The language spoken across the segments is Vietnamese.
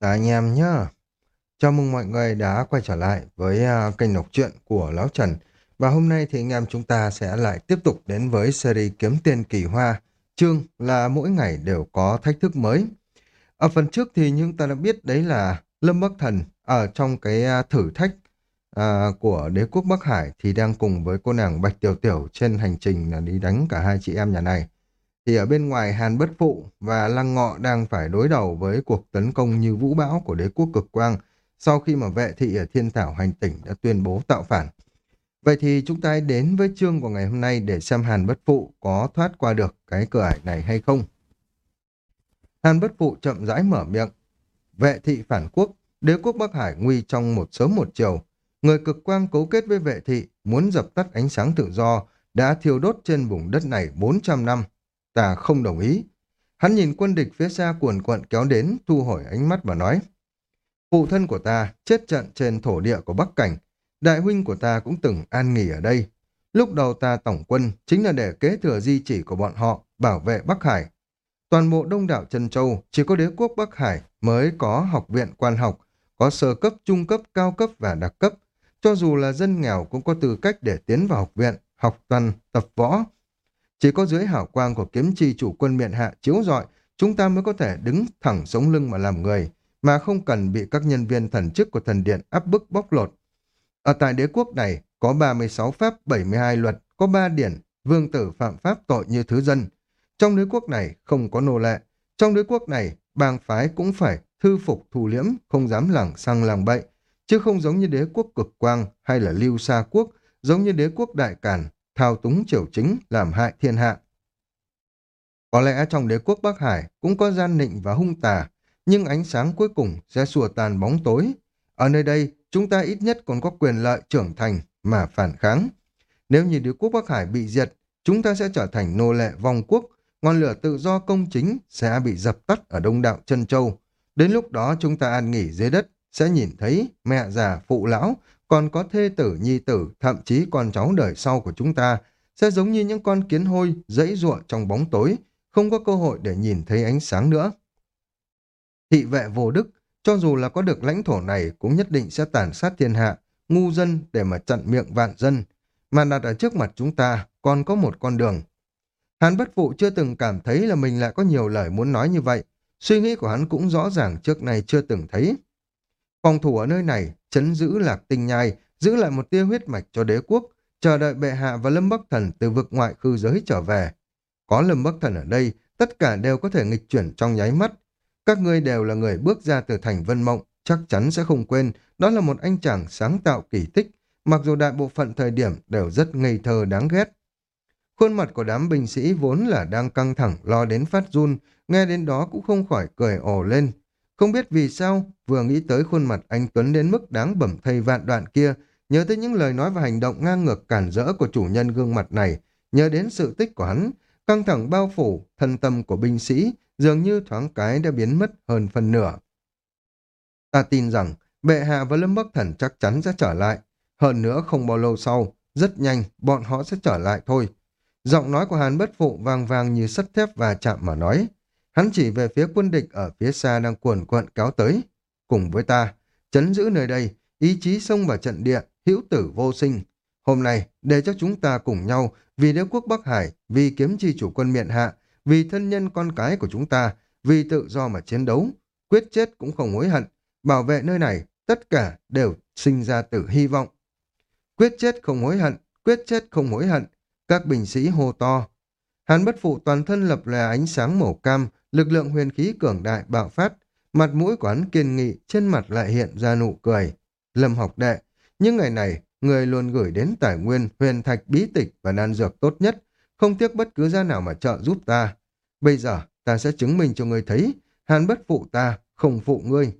Chào anh em nhé. Chào mừng mọi người đã quay trở lại với uh, kênh đọc truyện của Lão Trần. Và hôm nay thì anh em chúng ta sẽ lại tiếp tục đến với series Kiếm Tiền Kỳ Hoa. Chương là mỗi ngày đều có thách thức mới. Ở phần trước thì chúng ta đã biết đấy là Lâm Bắc Thần ở trong cái uh, thử thách uh, của đế quốc Bắc Hải thì đang cùng với cô nàng Bạch Tiểu Tiểu trên hành trình là đi đánh cả hai chị em nhà này thì ở bên ngoài Hàn Bất Phụ và Lăng Ngọ đang phải đối đầu với cuộc tấn công như vũ bão của đế quốc cực quang sau khi mà vệ thị ở Thiên Thảo hành tỉnh đã tuyên bố tạo phản. Vậy thì chúng ta hãy đến với chương của ngày hôm nay để xem Hàn Bất Phụ có thoát qua được cái cửa ải này hay không. Hàn Bất Phụ chậm rãi mở miệng. Vệ thị phản quốc, đế quốc Bắc Hải nguy trong một sớm một chiều. Người cực quang cấu kết với vệ thị muốn dập tắt ánh sáng tự do đã thiêu đốt trên vùng đất này 400 năm Ta không đồng ý. Hắn nhìn quân địch phía xa cuồn cuộn kéo đến, thu hồi ánh mắt và nói. Phụ thân của ta chết trận trên thổ địa của Bắc Cảnh. Đại huynh của ta cũng từng an nghỉ ở đây. Lúc đầu ta tổng quân chính là để kế thừa di chỉ của bọn họ, bảo vệ Bắc Hải. Toàn bộ đông đảo Trân Châu chỉ có đế quốc Bắc Hải mới có học viện quan học, có sơ cấp, trung cấp, cao cấp và đặc cấp. Cho dù là dân nghèo cũng có tư cách để tiến vào học viện, học toàn tập võ, chỉ có dưới hảo quang của kiếm chi chủ quân miện hạ chiếu rọi, chúng ta mới có thể đứng thẳng sống lưng mà làm người, mà không cần bị các nhân viên thần chức của thần điện áp bức bóc lột. Ở tại đế quốc này, có 36 pháp, 72 luật, có 3 điển, vương tử phạm pháp tội như thứ dân. Trong đế quốc này không có nô lệ. Trong đế quốc này, bang phái cũng phải thư phục thù liễm, không dám lẳng sang làng bậy, chứ không giống như đế quốc cực quang hay là lưu sa quốc, giống như đế quốc đại cản, thao túng triều chính, làm hại thiên hạ. Có lẽ trong đế quốc Bắc Hải cũng có gian nịnh và hung tà, nhưng ánh sáng cuối cùng sẽ xua tàn bóng tối. Ở nơi đây, chúng ta ít nhất còn có quyền lợi trưởng thành mà phản kháng. Nếu như đế quốc Bắc Hải bị diệt, chúng ta sẽ trở thành nô lệ vong quốc, ngọn lửa tự do công chính sẽ bị dập tắt ở đông đạo chân châu. Đến lúc đó chúng ta an nghỉ dưới đất, sẽ nhìn thấy mẹ già phụ lão còn có thê tử, nhi tử, thậm chí con cháu đời sau của chúng ta, sẽ giống như những con kiến hôi dẫy ruộng trong bóng tối, không có cơ hội để nhìn thấy ánh sáng nữa. Thị vệ vô đức, cho dù là có được lãnh thổ này cũng nhất định sẽ tàn sát thiên hạ, ngu dân để mà chặn miệng vạn dân, mà đặt ở trước mặt chúng ta còn có một con đường. Hắn bất phụ chưa từng cảm thấy là mình lại có nhiều lời muốn nói như vậy, suy nghĩ của hắn cũng rõ ràng trước nay chưa từng thấy. Phòng thủ ở nơi này, chấn giữ lạc tinh nhai, giữ lại một tia huyết mạch cho đế quốc, chờ đợi bệ hạ và Lâm Bắc Thần từ vực ngoại khư giới trở về. Có Lâm Bắc Thần ở đây, tất cả đều có thể nghịch chuyển trong nháy mắt. Các ngươi đều là người bước ra từ thành Vân Mộng, chắc chắn sẽ không quên, đó là một anh chàng sáng tạo kỳ tích, mặc dù đại bộ phận thời điểm đều rất ngây thơ đáng ghét. Khuôn mặt của đám binh sĩ vốn là đang căng thẳng lo đến phát run, nghe đến đó cũng không khỏi cười ồ lên, không biết vì sao, vừa nghĩ tới khuôn mặt anh Tuấn đến mức đáng bẩm thầy vạn đoạn kia, nhớ tới những lời nói và hành động ngang ngược cản rỡ của chủ nhân gương mặt này, nhớ đến sự tích của hắn, căng thẳng bao phủ, thân tâm của binh sĩ, dường như thoáng cái đã biến mất hơn phần nửa. Ta tin rằng, bệ hạ và Lâm Bắc Thần chắc chắn sẽ trở lại. Hơn nữa không bao lâu sau, rất nhanh, bọn họ sẽ trở lại thôi. Giọng nói của Hàn Bất Phụ vang vang như sắt thép và chạm mà nói. Hắn chỉ về phía quân địch ở phía xa đang cuồn cuộn kéo tới. Cùng với ta, chấn giữ nơi đây, ý chí xông vào trận địa, hữu tử vô sinh. Hôm nay, để cho chúng ta cùng nhau, vì đế quốc Bắc Hải, vì kiếm chi chủ quân miện hạ, vì thân nhân con cái của chúng ta, vì tự do mà chiến đấu, quyết chết cũng không hối hận, bảo vệ nơi này, tất cả đều sinh ra từ hy vọng. Quyết chết không hối hận, quyết chết không hối hận, các binh sĩ hô to. Hàn bất phụ toàn thân lập lè ánh sáng màu cam, lực lượng huyền khí cường đại bạo phát, mặt mũi của hắn kiên nghị, trên mặt lại hiện ra nụ cười. Lâm học đệ, những ngày này, người luôn gửi đến tài nguyên, huyền thạch bí tịch và đan dược tốt nhất, không tiếc bất cứ ra nào mà trợ giúp ta. Bây giờ, ta sẽ chứng minh cho ngươi thấy, hàn bất phụ ta, không phụ ngươi.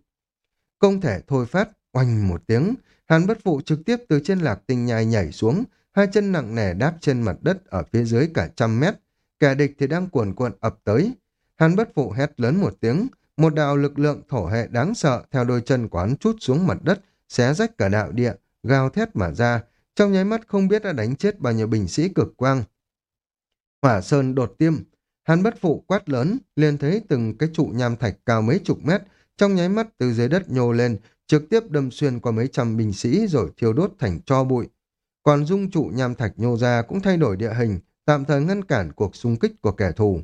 Không thể thôi phát, oanh một tiếng, hàn bất phụ trực tiếp từ trên lạc tinh nhai nhảy xuống, hai chân nặng nề đáp trên mặt đất ở phía dưới cả trăm mét. Kẻ địch thì đang cuồn cuộn ập tới, Hàn bất phụ hét lớn một tiếng, một đạo lực lượng thổ hệ đáng sợ theo đôi chân quán chút xuống mặt đất, xé rách cả đạo địa, gào thét mà ra, trong nháy mắt không biết đã đánh chết bao nhiêu binh sĩ cực quang. Hỏa sơn đột tiêm, hắn bất phụ quát lớn, liền thấy từng cái trụ nham thạch cao mấy chục mét, trong nháy mắt từ dưới đất nhô lên, trực tiếp đâm xuyên qua mấy trăm binh sĩ rồi thiêu đốt thành cho bụi. Còn dung trụ nham thạch nhô ra cũng thay đổi địa hình, tạm thời ngăn cản cuộc xung kích của kẻ thù.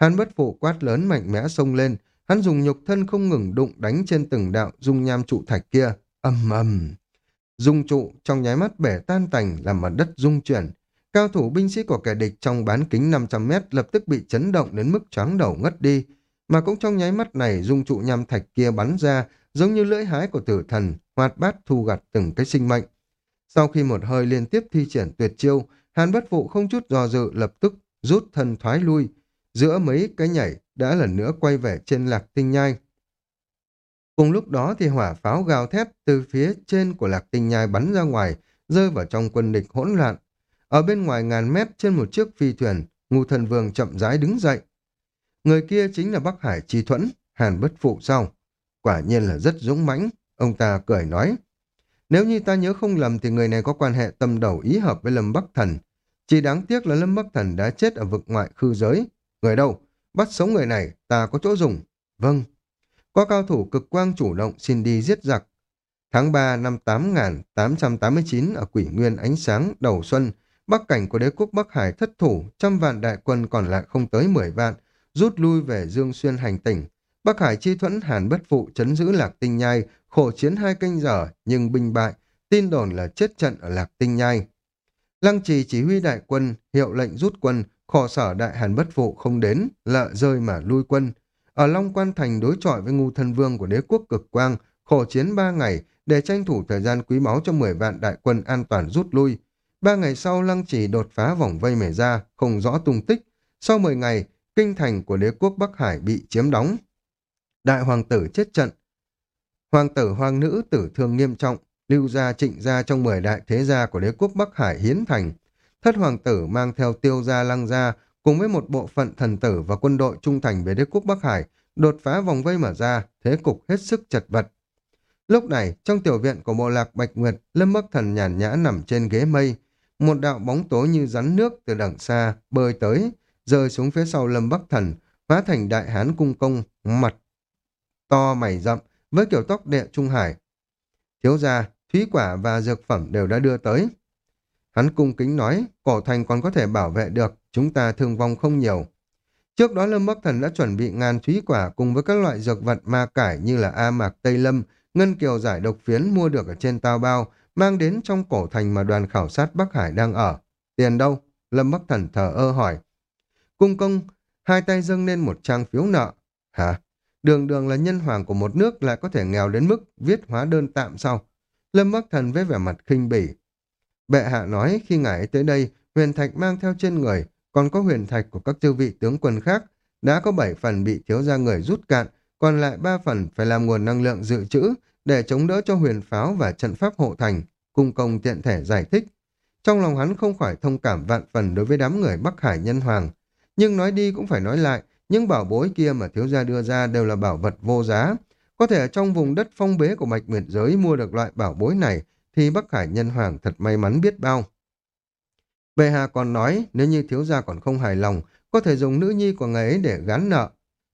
Hàn bất phụ quát lớn mạnh mẽ xông lên, hắn dùng nhục thân không ngừng đụng đánh trên từng đạo dung nham trụ thạch kia, ầm ầm. Dung trụ trong nháy mắt bể tan tành làm mặt đất rung chuyển. Cao thủ binh sĩ của kẻ địch trong bán kính 500 mét lập tức bị chấn động đến mức choáng đầu ngất đi. Mà cũng trong nháy mắt này dung trụ nham thạch kia bắn ra giống như lưỡi hái của tử thần, hoạt bát thu gặt từng cái sinh mệnh. Sau khi một hơi liên tiếp thi triển tuyệt chiêu, Hàn bất phụ không chút do dự lập tức rút thân thoái lui. Giữa mấy cái nhảy đã lần nữa quay về trên lạc tinh nhai. Cùng lúc đó thì hỏa pháo gào thét từ phía trên của lạc tinh nhai bắn ra ngoài, rơi vào trong quân địch hỗn loạn. Ở bên ngoài ngàn mét trên một chiếc phi thuyền, ngu thần vương chậm rãi đứng dậy. Người kia chính là Bắc Hải Chi Thuẫn, Hàn bất phụ sau. Quả nhiên là rất dũng mãnh, ông ta cười nói. Nếu như ta nhớ không lầm thì người này có quan hệ tâm đầu ý hợp với Lâm Bắc Thần. Chỉ đáng tiếc là Lâm Bắc Thần đã chết ở vực ngoại khư giới. Người đâu? Bắt sống người này, ta có chỗ dùng. Vâng. Có cao thủ cực quang chủ động xin đi giết giặc. Tháng 3 năm 8889 ở Quỷ Nguyên ánh sáng đầu xuân, bắc cảnh của đế quốc Bắc Hải thất thủ, trăm vạn đại quân còn lại không tới 10 vạn, rút lui về Dương Xuyên hành tỉnh. Bắc Hải chi thuẫn Hàn bất phụ chấn giữ Lạc Tinh Nhai, khổ chiến hai canh giờ nhưng binh bại, tin đồn là chết trận ở Lạc Tinh Nhai. Lăng trì chỉ huy đại quân, hiệu lệnh rút quân, khổ sở đại Hàn bất phụ không đến, lợ rơi mà lui quân. Ở Long Quan Thành đối chọi với ngu thân vương của đế quốc cực quang, khổ chiến ba ngày để tranh thủ thời gian quý báu cho 10 vạn đại quân an toàn rút lui. Ba ngày sau Lăng chỉ đột phá vòng vây mẻ ra, không rõ tung tích. Sau 10 ngày, kinh thành của đế quốc Bắc Hải bị chiếm đóng. Đại hoàng tử chết trận. Hoàng tử hoàng nữ tử thương nghiêm trọng, lưu gia trịnh gia trong 10 đại thế gia của đế quốc Bắc Hải hiến thành. Thất hoàng tử mang theo tiêu gia lăng gia cùng với một bộ phận thần tử và quân đội trung thành về đế quốc Bắc Hải, đột phá vòng vây mở ra, thế cục hết sức chật vật. Lúc này, trong tiểu viện của bộ lạc Bạch Nguyệt, Lâm Bắc Thần nhàn nhã nằm trên ghế mây. Một đạo bóng tối như rắn nước từ đằng xa, bơi tới, rơi xuống phía sau Lâm Bắc Thần, hóa thành đại hán cung công, mặt to mày rậm, với kiểu tóc đệ Trung Hải. Thiếu gia, thúy quả và dược phẩm đều đã đưa tới. Hắn cung kính nói, cổ thành còn có thể bảo vệ được, chúng ta thương vong không nhiều. Trước đó Lâm Bắc Thần đã chuẩn bị ngàn thúy quả cùng với các loại dược vật ma cải như là A Mạc Tây Lâm, Ngân Kiều giải độc phiến mua được ở trên tao bao, mang đến trong cổ thành mà đoàn khảo sát Bắc Hải đang ở. Tiền đâu? Lâm Bắc Thần thở ơ hỏi. Cung công, hai tay dâng lên một trang phiếu nợ. Hả? Đường đường là nhân hoàng của một nước lại có thể nghèo đến mức viết hóa đơn tạm sau. Lâm Bắc Thần với vẻ mặt khinh bỉ. Bệ hạ nói khi ngài tới đây, huyền thạch mang theo trên người, còn có huyền thạch của các chư vị tướng quân khác, đã có 7 phần bị thiếu ra người rút cạn, còn lại 3 phần phải làm nguồn năng lượng dự trữ để chống đỡ cho huyền pháo và trận pháp hộ thành, cung công tiện thể giải thích. Trong lòng hắn không khỏi thông cảm vạn phần đối với đám người Bắc Hải nhân hoàng, nhưng nói đi cũng phải nói lại, những bảo bối kia mà thiếu gia đưa ra đều là bảo vật vô giá. Có thể ở trong vùng đất phong bế của Mạch Nguyệt Giới mua được loại bảo bối này thì Bắc Hải Nhân Hoàng thật may mắn biết bao. Bệ hạ còn nói nếu như thiếu gia còn không hài lòng có thể dùng nữ nhi của ngài ấy để gán nợ.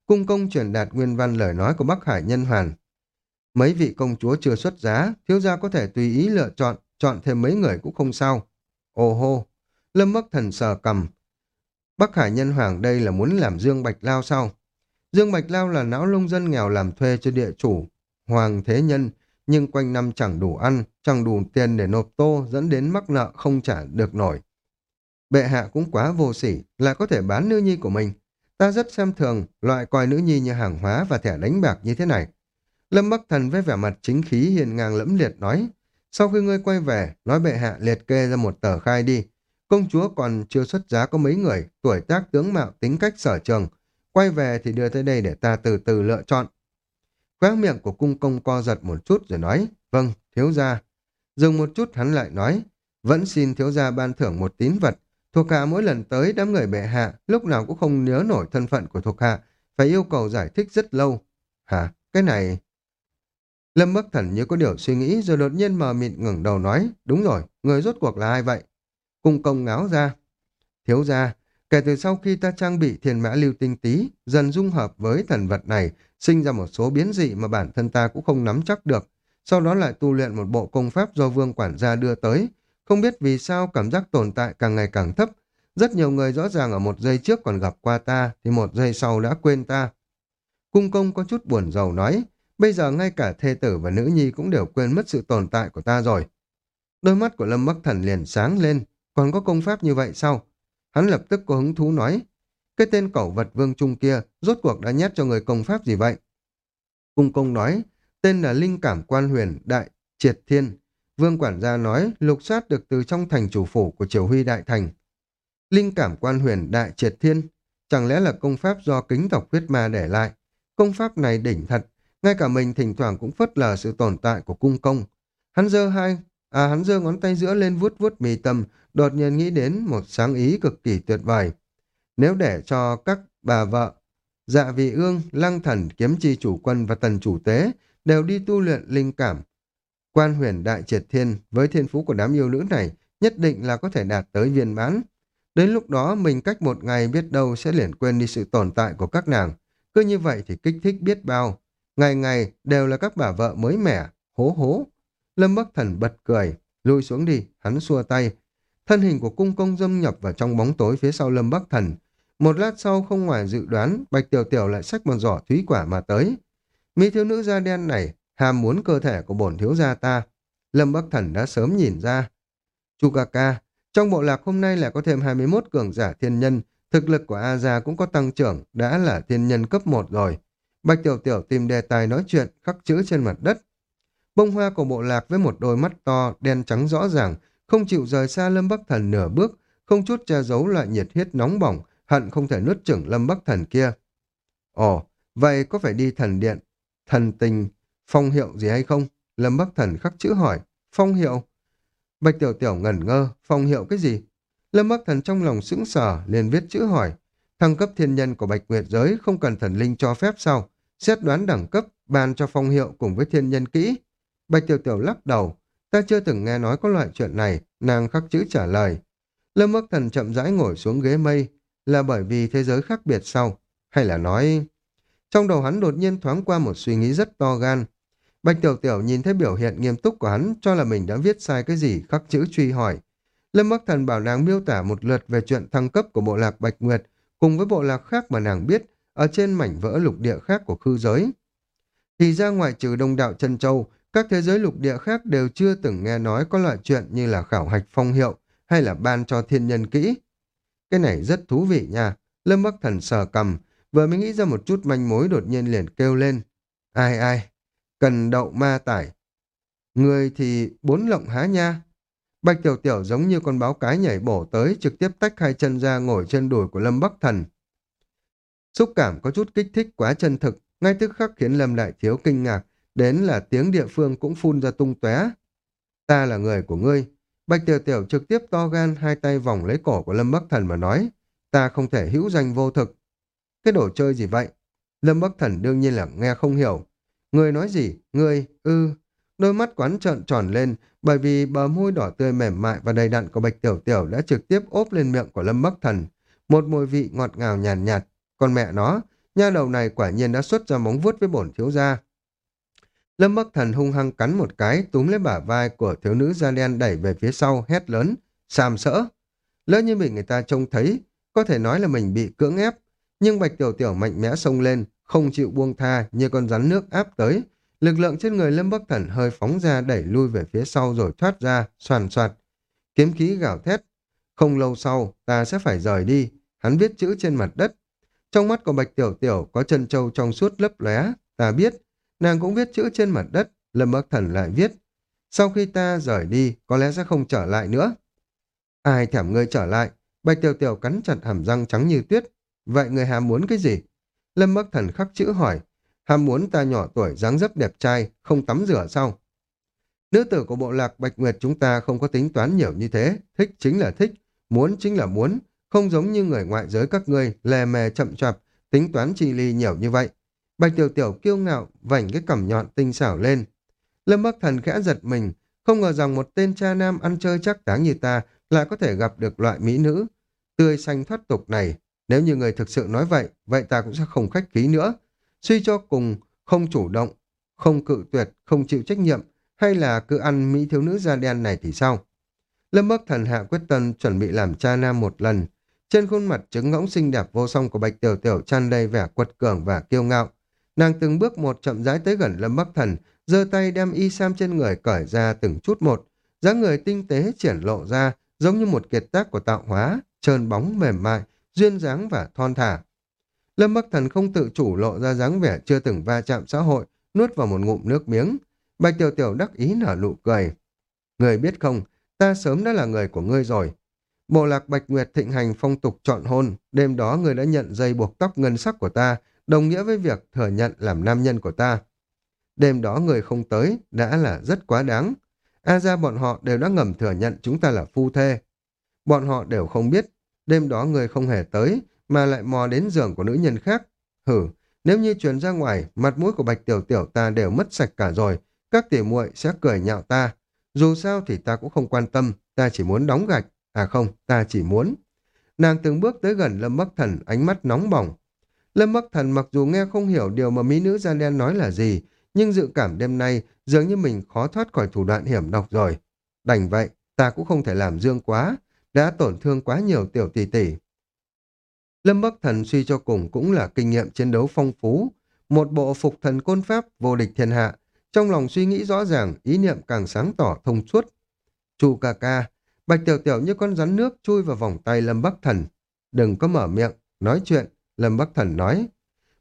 Cung công truyền đạt nguyên văn lời nói của Bắc Hải Nhân Hoàng. Mấy vị công chúa chưa xuất giá, thiếu gia có thể tùy ý lựa chọn, chọn thêm mấy người cũng không sao. Ô hô, Lâm Bắc Thần sờ cầm, Bắc Hải Nhân Hoàng đây là muốn làm Dương Bạch Lao sao? Dương Bạch Lao là não lông dân nghèo làm thuê cho địa chủ, Hoàng Thế Nhân, nhưng quanh năm chẳng đủ ăn, chẳng đủ tiền để nộp tô, dẫn đến mắc nợ không trả được nổi. Bệ hạ cũng quá vô sỉ, lại có thể bán nữ nhi của mình. Ta rất xem thường, loại coi nữ nhi như hàng hóa và thẻ đánh bạc như thế này. Lâm Bắc Thần với vẻ mặt chính khí hiền ngang lẫm liệt nói, sau khi ngươi quay về, nói bệ hạ liệt kê ra một tờ khai đi, Công chúa còn chưa xuất giá có mấy người, tuổi tác tướng mạo tính cách sở trường. Quay về thì đưa tới đây để ta từ từ lựa chọn. Khóe miệng của cung công co giật một chút rồi nói, vâng, thiếu gia. Dừng một chút hắn lại nói, vẫn xin thiếu gia ban thưởng một tín vật. Thuộc hạ mỗi lần tới đám người bệ hạ, lúc nào cũng không nhớ nổi thân phận của thuộc hạ, phải yêu cầu giải thích rất lâu. Hả, cái này... Lâm Bắc Thần như có điều suy nghĩ rồi đột nhiên mờ mịt ngẩng đầu nói, đúng rồi, người rốt cuộc là ai vậy? cung công ngáo ra. Thiếu gia. Kể từ sau khi ta trang bị thiền mã lưu tinh tí, dần dung hợp với thần vật này, sinh ra một số biến dị mà bản thân ta cũng không nắm chắc được. Sau đó lại tu luyện một bộ công pháp do vương quản gia đưa tới. Không biết vì sao cảm giác tồn tại càng ngày càng thấp. Rất nhiều người rõ ràng ở một giây trước còn gặp qua ta, thì một giây sau đã quên ta. Cung công có chút buồn rầu nói, bây giờ ngay cả thê tử và nữ nhi cũng đều quên mất sự tồn tại của ta rồi. Đôi mắt của Lâm Bắc Thần liền sáng lên, còn có công pháp như vậy sao? Hắn lập tức có hứng thú nói, cái tên cẩu vật vương trung kia rốt cuộc đã nhét cho người công pháp gì vậy? Cung công nói, tên là Linh Cảm Quan Huyền Đại Triệt Thiên. Vương quản gia nói lục soát được từ trong thành chủ phủ của triều huy đại thành. Linh Cảm Quan Huyền Đại Triệt Thiên, chẳng lẽ là công pháp do kính tộc huyết ma để lại? Công pháp này đỉnh thật, ngay cả mình thỉnh thoảng cũng phớt lờ sự tồn tại của cung công. Hắn giơ hai, à hắn giơ ngón tay giữa lên vuốt vuốt mì tâm, đột nhiên nghĩ đến một sáng ý cực kỳ tuyệt vời. Nếu để cho các bà vợ, dạ vị ương, lăng thần, kiếm chi chủ quân và tần chủ tế đều đi tu luyện linh cảm, quan huyền đại triệt thiên với thiên phú của đám yêu nữ này nhất định là có thể đạt tới viên mãn. Đến lúc đó mình cách một ngày biết đâu sẽ liền quên đi sự tồn tại của các nàng. Cứ như vậy thì kích thích biết bao. Ngày ngày đều là các bà vợ mới mẻ, hố hố. Lâm Bắc Thần bật cười, lùi xuống đi, hắn xua tay. Thân hình của cung công dâm nhập vào trong bóng tối phía sau Lâm Bắc Thần. Một lát sau không ngoài dự đoán, Bạch Tiểu Tiểu lại xách một giỏ thúy quả mà tới. Mỹ thiếu nữ da đen này ham muốn cơ thể của bổn thiếu gia ta. Lâm Bắc Thần đã sớm nhìn ra. Chu ca ca, trong bộ lạc hôm nay lại có thêm 21 cường giả thiên nhân, thực lực của A Gia cũng có tăng trưởng, đã là thiên nhân cấp 1 rồi. Bạch Tiểu Tiểu tìm đề tài nói chuyện, khắc chữ trên mặt đất. Bông hoa của bộ lạc với một đôi mắt to, đen trắng rõ ràng, không chịu rời xa Lâm Bắc Thần nửa bước, không chút che giấu loại nhiệt huyết nóng bỏng, hận không thể nuốt chửng Lâm Bắc Thần kia. Ồ, vậy có phải đi thần điện, thần tình, phong hiệu gì hay không? Lâm Bắc Thần khắc chữ hỏi, phong hiệu? Bạch Tiểu Tiểu ngẩn ngơ, phong hiệu cái gì? Lâm Bắc Thần trong lòng sững sờ, liền viết chữ hỏi. Thăng cấp thiên nhân của Bạch Nguyệt giới không cần thần linh cho phép sao? Xét đoán đẳng cấp, ban cho phong hiệu cùng với thiên nhân kỹ. Bạch Tiểu Tiểu lắc đầu. Ta chưa từng nghe nói có loại chuyện này, nàng khắc chữ trả lời. Lâm Bắc Thần chậm rãi ngồi xuống ghế mây, là bởi vì thế giới khác biệt sau, hay là nói... Trong đầu hắn đột nhiên thoáng qua một suy nghĩ rất to gan. Bạch Tiểu Tiểu nhìn thấy biểu hiện nghiêm túc của hắn cho là mình đã viết sai cái gì khắc chữ truy hỏi. Lâm Bắc Thần bảo nàng miêu tả một lượt về chuyện thăng cấp của bộ lạc Bạch Nguyệt cùng với bộ lạc khác mà nàng biết ở trên mảnh vỡ lục địa khác của khư giới. Thì ra ngoại trừ đông đạo chân châu, các thế giới lục địa khác đều chưa từng nghe nói có loại chuyện như là khảo hạch phong hiệu hay là ban cho thiên nhân kỹ. Cái này rất thú vị nha. Lâm Bắc Thần sờ cầm, vừa mới nghĩ ra một chút manh mối đột nhiên liền kêu lên. Ai ai, cần đậu ma tải. Người thì bốn lộng há nha. Bạch Tiểu Tiểu giống như con báo cái nhảy bổ tới, trực tiếp tách hai chân ra ngồi trên đùi của Lâm Bắc Thần. Xúc cảm có chút kích thích quá chân thực, ngay tức khắc khiến Lâm Đại Thiếu kinh ngạc, đến là tiếng địa phương cũng phun ra tung tóe. Ta là người của ngươi. Bạch Tiểu Tiểu trực tiếp to gan hai tay vòng lấy cổ của Lâm Bắc Thần mà nói, ta không thể hữu danh vô thực. Cái đồ chơi gì vậy? Lâm Bắc Thần đương nhiên là nghe không hiểu. Người nói gì? Người, ư, Đôi mắt quán trợn tròn lên bởi vì bờ môi đỏ tươi mềm mại và đầy đặn của Bạch Tiểu Tiểu đã trực tiếp ốp lên miệng của Lâm Bắc Thần. Một mùi vị ngọt ngào nhàn nhạt, nhạt. Còn mẹ nó, nha đầu này quả nhiên đã xuất ra móng vuốt với bổn thiếu gia. Lâm Bắc Thần hung hăng cắn một cái, túm lấy bả vai của thiếu nữ da đen đẩy về phía sau, hét lớn, sàm sỡ. Lỡ như bị người ta trông thấy, có thể nói là mình bị cưỡng ép, nhưng Bạch Tiểu Tiểu mạnh mẽ xông lên, không chịu buông tha như con rắn nước áp tới, Lực lượng trên người Lâm Bắc Thần hơi phóng ra đẩy lui về phía sau rồi thoát ra, soàn soạt. Kiếm khí gào thét. Không lâu sau, ta sẽ phải rời đi. Hắn viết chữ trên mặt đất. Trong mắt của Bạch Tiểu Tiểu có chân trâu trong suốt lấp lóe. Ta biết. Nàng cũng viết chữ trên mặt đất. Lâm Bắc Thần lại viết. Sau khi ta rời đi, có lẽ sẽ không trở lại nữa. Ai thèm ngươi trở lại? Bạch Tiểu Tiểu cắn chặt hàm răng trắng như tuyết. Vậy người hàm muốn cái gì? Lâm Bắc Thần khắc chữ hỏi ham muốn ta nhỏ tuổi dáng dấp đẹp trai, không tắm rửa sao? Nữ tử của bộ lạc Bạch Nguyệt chúng ta không có tính toán nhiều như thế, thích chính là thích, muốn chính là muốn, không giống như người ngoại giới các ngươi, lè mè chậm chạp, tính toán chi ly nhiều như vậy. Bạch Tiểu Tiểu kiêu ngạo, vảnh cái cẩm nhọn tinh xảo lên. Lâm Bắc Thần khẽ giật mình, không ngờ rằng một tên cha nam ăn chơi chắc táng như ta lại có thể gặp được loại mỹ nữ. tươi xanh thoát tục này. Nếu như người thực sự nói vậy, vậy ta cũng sẽ không khách khí nữa. Suy cho cùng, không chủ động, không cự tuyệt, không chịu trách nhiệm, hay là cứ ăn mỹ thiếu nữ da đen này thì sao? Lâm Bắc Thần hạ quyết tâm chuẩn bị làm cha nam một lần. Trên khuôn mặt trứng ngỗng xinh đẹp vô song của Bạch Tiểu Tiểu tràn đầy vẻ quật cường và kiêu ngạo. Nàng từng bước một chậm rãi tới gần Lâm Bắc Thần, giơ tay đem y sam trên người cởi ra từng chút một. dáng người tinh tế triển lộ ra, giống như một kiệt tác của tạo hóa, trơn bóng mềm mại, duyên dáng và thon thả. Lâm Bắc Thần không tự chủ lộ ra dáng vẻ chưa từng va chạm xã hội, nuốt vào một ngụm nước miếng. Bạch Tiểu Tiểu đắc ý nở nụ cười. Người biết không, ta sớm đã là người của ngươi rồi. Bộ lạc Bạch Nguyệt thịnh hành phong tục chọn hôn, đêm đó người đã nhận dây buộc tóc ngân sắc của ta, đồng nghĩa với việc thừa nhận làm nam nhân của ta. Đêm đó người không tới, đã là rất quá đáng. A ra bọn họ đều đã ngầm thừa nhận chúng ta là phu thê. Bọn họ đều không biết, đêm đó người không hề tới, mà lại mò đến giường của nữ nhân khác. Hử, nếu như truyền ra ngoài, mặt mũi của Bạch Tiểu Tiểu ta đều mất sạch cả rồi, các tỉ muội sẽ cười nhạo ta. Dù sao thì ta cũng không quan tâm, ta chỉ muốn đóng gạch. À không, ta chỉ muốn. Nàng từng bước tới gần Lâm Bắc Thần, ánh mắt nóng bỏng. Lâm Bắc Thần mặc dù nghe không hiểu điều mà mỹ nữ da đen nói là gì, nhưng dự cảm đêm nay dường như mình khó thoát khỏi thủ đoạn hiểm độc rồi. Đành vậy, ta cũng không thể làm dương quá, đã tổn thương quá nhiều tiểu tỷ tỷ. Lâm Bắc Thần suy cho cùng cũng là kinh nghiệm chiến đấu phong phú, một bộ phục thần côn pháp vô địch thiên hạ, trong lòng suy nghĩ rõ ràng, ý niệm càng sáng tỏ thông suốt. Chu ca ca, bạch tiểu tiểu như con rắn nước chui vào vòng tay Lâm Bắc Thần. Đừng có mở miệng, nói chuyện, Lâm Bắc Thần nói.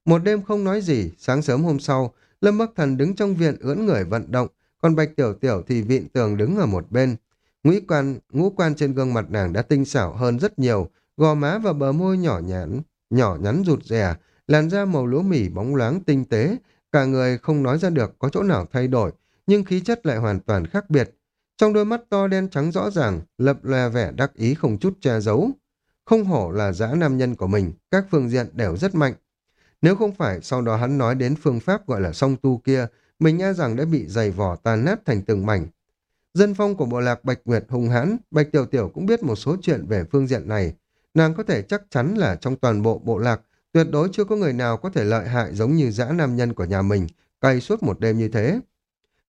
Một đêm không nói gì, sáng sớm hôm sau, Lâm Bắc Thần đứng trong viện ưỡn người vận động, còn Bạch Tiểu Tiểu thì vịn tường đứng ở một bên. Ngũ quan, ngũ quan trên gương mặt nàng đã tinh xảo hơn rất nhiều, gò má và bờ môi nhỏ nhắn, nhỏ nhắn rụt rè, làn da màu lúa mì bóng loáng tinh tế, cả người không nói ra được có chỗ nào thay đổi, nhưng khí chất lại hoàn toàn khác biệt. Trong đôi mắt to đen trắng rõ ràng, lập lòe vẻ đắc ý không chút che giấu. Không hổ là dã nam nhân của mình, các phương diện đều rất mạnh. Nếu không phải sau đó hắn nói đến phương pháp gọi là song tu kia, mình e rằng đã bị dày vỏ tàn nát thành từng mảnh. Dân phong của bộ lạc Bạch Nguyệt hung hãn, Bạch Tiểu Tiểu cũng biết một số chuyện về phương diện này. Nàng có thể chắc chắn là trong toàn bộ bộ lạc, tuyệt đối chưa có người nào có thể lợi hại giống như dã nam nhân của nhà mình, cay suốt một đêm như thế.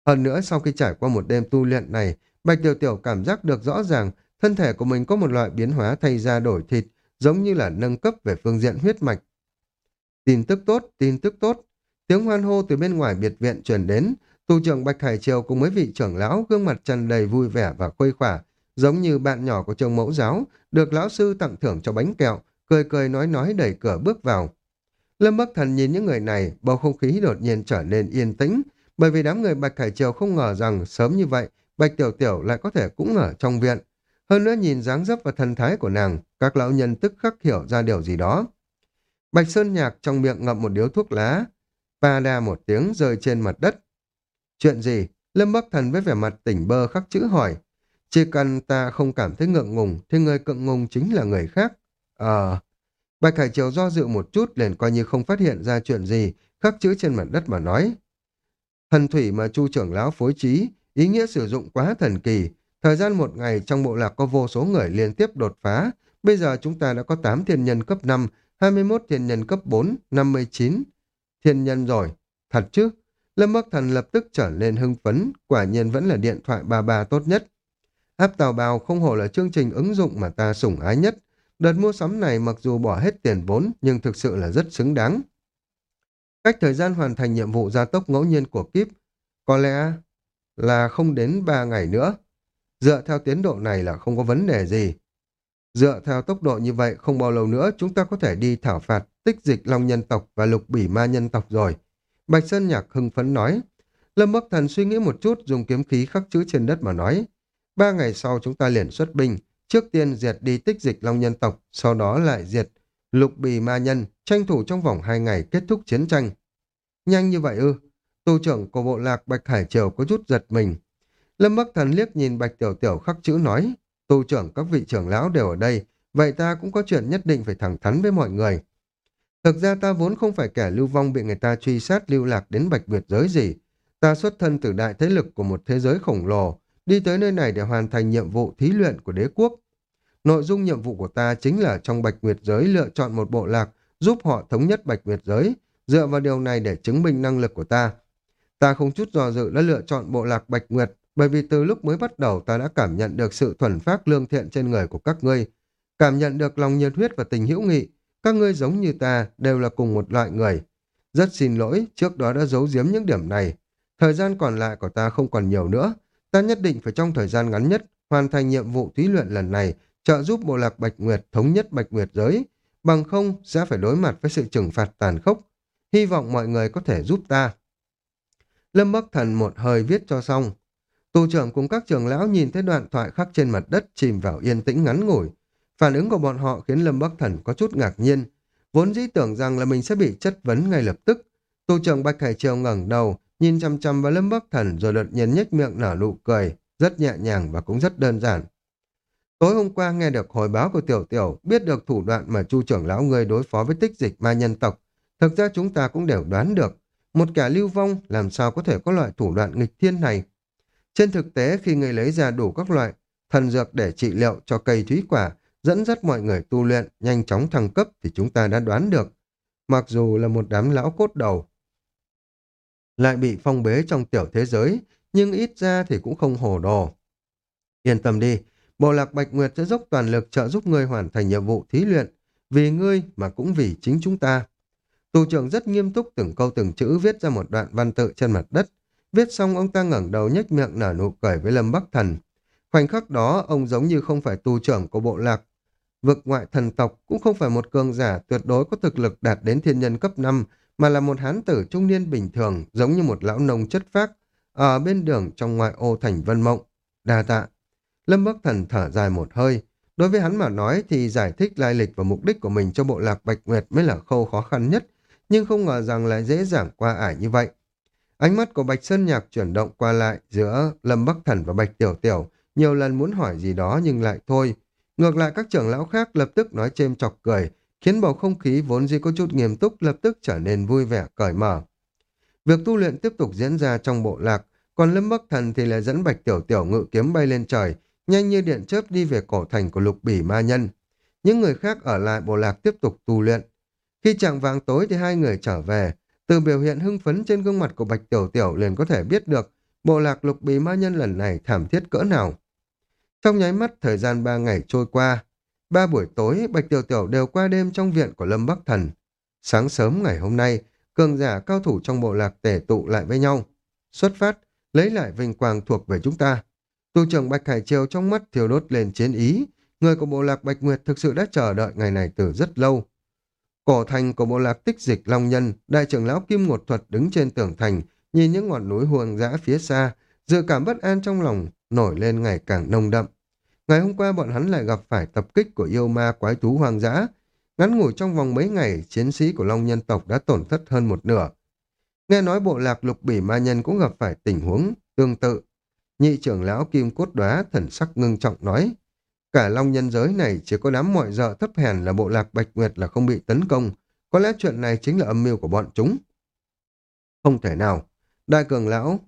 Hơn nữa, sau khi trải qua một đêm tu luyện này, Bạch Tiểu Tiểu cảm giác được rõ ràng thân thể của mình có một loại biến hóa thay ra đổi thịt, giống như là nâng cấp về phương diện huyết mạch. Tin tức tốt, tin tức tốt. Tiếng hoan hô từ bên ngoài biệt viện truyền đến, tu trưởng Bạch Hải Triều cùng mấy vị trưởng lão gương mặt tràn đầy vui vẻ và khuây khỏa, giống như bạn nhỏ của trường mẫu giáo, được lão sư tặng thưởng cho bánh kẹo, cười cười nói nói đẩy cửa bước vào. Lâm Bắc Thần nhìn những người này, bầu không khí đột nhiên trở nên yên tĩnh, bởi vì đám người Bạch Hải Triều không ngờ rằng sớm như vậy, Bạch Tiểu Tiểu lại có thể cũng ở trong viện. Hơn nữa nhìn dáng dấp và thần thái của nàng, các lão nhân tức khắc hiểu ra điều gì đó. Bạch Sơn Nhạc trong miệng ngậm một điếu thuốc lá, pa đa một tiếng rơi trên mặt đất. Chuyện gì? Lâm Bắc Thần với vẻ mặt tỉnh bơ khắc chữ hỏi. Chỉ cần ta không cảm thấy ngượng ngùng, thì người cận ngùng chính là người khác. Ờ... Bạch Hải Triều do dự một chút liền coi như không phát hiện ra chuyện gì, khắc chữ trên mặt đất mà nói. Thần thủy mà chu trưởng lão phối trí, ý nghĩa sử dụng quá thần kỳ. Thời gian một ngày trong bộ lạc có vô số người liên tiếp đột phá. Bây giờ chúng ta đã có 8 thiên nhân cấp 5, 21 thiên nhân cấp 4, 59 thiên nhân rồi. Thật chứ? Lâm Bắc Thần lập tức trở nên hưng phấn, quả nhiên vẫn là điện thoại ba ba tốt nhất. app tàu bào không hổ là chương trình ứng dụng mà ta sủng ái nhất. Đợt mua sắm này mặc dù bỏ hết tiền vốn nhưng thực sự là rất xứng đáng. Cách thời gian hoàn thành nhiệm vụ gia tốc ngẫu nhiên của kíp có lẽ là không đến 3 ngày nữa. Dựa theo tiến độ này là không có vấn đề gì. Dựa theo tốc độ như vậy, không bao lâu nữa chúng ta có thể đi thảo phạt tích dịch long nhân tộc và lục bỉ ma nhân tộc rồi. Bạch Sơn Nhạc hưng phấn nói. Lâm Bắc Thần suy nghĩ một chút, dùng kiếm khí khắc chữ trên đất mà nói. Ba ngày sau chúng ta liền xuất binh, trước tiên diệt đi tích dịch long nhân tộc, sau đó lại diệt lục bì ma nhân, tranh thủ trong vòng hai ngày kết thúc chiến tranh. Nhanh như vậy ư? Tu trưởng của bộ lạc Bạch Hải Triều có chút giật mình. Lâm Bắc Thần liếc nhìn Bạch Tiểu Tiểu khắc chữ nói, tu trưởng các vị trưởng lão đều ở đây, vậy ta cũng có chuyện nhất định phải thẳng thắn với mọi người. Thực ra ta vốn không phải kẻ lưu vong bị người ta truy sát lưu lạc đến Bạch Việt giới gì. Ta xuất thân từ đại thế lực của một thế giới khổng lồ, đi tới nơi này để hoàn thành nhiệm vụ thí luyện của đế quốc. Nội dung nhiệm vụ của ta chính là trong Bạch Nguyệt giới lựa chọn một bộ lạc giúp họ thống nhất Bạch Nguyệt giới, dựa vào điều này để chứng minh năng lực của ta. Ta không chút dò dự đã lựa chọn bộ lạc Bạch Nguyệt, bởi vì từ lúc mới bắt đầu ta đã cảm nhận được sự thuần phát lương thiện trên người của các ngươi, cảm nhận được lòng nhiệt huyết và tình hữu nghị. Các ngươi giống như ta, đều là cùng một loại người. Rất xin lỗi, trước đó đã giấu giếm những điểm này. Thời gian còn lại của ta không còn nhiều nữa. Ta nhất định phải trong thời gian ngắn nhất hoàn thành nhiệm vụ thí luyện lần này, trợ giúp bộ lạc Bạch Nguyệt thống nhất Bạch Nguyệt giới. Bằng không, sẽ phải đối mặt với sự trừng phạt tàn khốc. Hy vọng mọi người có thể giúp ta. Lâm Bắc Thần một hơi viết cho xong. Tù trưởng cùng các trưởng lão nhìn thấy đoạn thoại khắc trên mặt đất chìm vào yên tĩnh ngắn ngủi. Phản ứng của bọn họ khiến Lâm Bắc Thần có chút ngạc nhiên. Vốn dĩ tưởng rằng là mình sẽ bị chất vấn ngay lập tức. Tù trưởng Bạch Hải Triều ngẩng đầu, nhìn chăm chăm vào Lâm Bắc Thần rồi đột nhiên nhếch miệng nở nụ cười, rất nhẹ nhàng và cũng rất đơn giản. Tối hôm qua nghe được hồi báo của Tiểu Tiểu, biết được thủ đoạn mà Chu trưởng lão người đối phó với tích dịch ma nhân tộc. Thực ra chúng ta cũng đều đoán được, một kẻ lưu vong làm sao có thể có loại thủ đoạn nghịch thiên này. Trên thực tế khi người lấy ra đủ các loại thần dược để trị liệu cho cây thúy quả, dẫn dắt mọi người tu luyện, nhanh chóng thăng cấp thì chúng ta đã đoán được. Mặc dù là một đám lão cốt đầu, lại bị phong bế trong tiểu thế giới, nhưng ít ra thì cũng không hồ đồ. Yên tâm đi, Bộ lạc Bạch Nguyệt sẽ dốc toàn lực trợ giúp ngươi hoàn thành nhiệm vụ thí luyện, vì ngươi mà cũng vì chính chúng ta. Tù trưởng rất nghiêm túc từng câu từng chữ viết ra một đoạn văn tự trên mặt đất. Viết xong ông ta ngẩng đầu nhếch miệng nở nụ cười với Lâm Bắc Thần. Khoảnh khắc đó ông giống như không phải tu trưởng của bộ lạc. Vực ngoại thần tộc cũng không phải một cường giả tuyệt đối có thực lực đạt đến thiên nhân cấp 5, mà là một hán tử trung niên bình thường giống như một lão nông chất phác ở bên đường trong ngoại ô thành Vân Mộng. Đa tạ. Lâm Bắc Thần thở dài một hơi. Đối với hắn mà nói thì giải thích lai lịch và mục đích của mình cho bộ lạc Bạch Nguyệt mới là khâu khó khăn nhất, nhưng không ngờ rằng lại dễ dàng qua ải như vậy. Ánh mắt của Bạch Sơn Nhạc chuyển động qua lại giữa Lâm Bắc Thần và Bạch Tiểu Tiểu, nhiều lần muốn hỏi gì đó nhưng lại thôi. Ngược lại các trưởng lão khác lập tức nói chêm chọc cười, khiến bầu không khí vốn dĩ có chút nghiêm túc lập tức trở nên vui vẻ cởi mở. Việc tu luyện tiếp tục diễn ra trong bộ lạc, còn Lâm Bắc Thần thì lại dẫn Bạch Tiểu Tiểu ngự kiếm bay lên trời, nhanh như điện chớp đi về cổ thành của lục bỉ ma nhân. Những người khác ở lại bộ lạc tiếp tục tu luyện. Khi chạng vàng tối thì hai người trở về, từ biểu hiện hưng phấn trên gương mặt của Bạch Tiểu Tiểu liền có thể biết được bộ lạc lục bì ma nhân lần này thảm thiết cỡ nào. Trong nháy mắt thời gian ba ngày trôi qua, ba buổi tối Bạch Tiểu Tiểu đều qua đêm trong viện của Lâm Bắc Thần. Sáng sớm ngày hôm nay, cường giả cao thủ trong bộ lạc tề tụ lại với nhau. Xuất phát, lấy lại vinh quang thuộc về chúng ta. Tu trưởng Bạch Hải Triều trong mắt thiêu đốt lên chiến ý. Người của bộ lạc Bạch Nguyệt thực sự đã chờ đợi ngày này từ rất lâu. Cổ thành của bộ lạc tích dịch Long Nhân, đại trưởng lão Kim Ngột Thuật đứng trên tường thành, nhìn những ngọn núi huồng dã phía xa, dự cảm bất an trong lòng nổi lên ngày càng nồng đậm. Ngày hôm qua bọn hắn lại gặp phải tập kích của yêu ma quái thú hoang dã. Ngắn ngủi trong vòng mấy ngày, chiến sĩ của Long Nhân tộc đã tổn thất hơn một nửa. Nghe nói bộ lạc lục bỉ ma nhân cũng gặp phải tình huống tương tự. Nhị trưởng lão Kim Cốt Đóa thần sắc ngưng trọng nói, cả long nhân giới này chỉ có đám mọi dợ thấp hèn là bộ lạc Bạch Nguyệt là không bị tấn công, có lẽ chuyện này chính là âm mưu của bọn chúng. Không thể nào, đại cường lão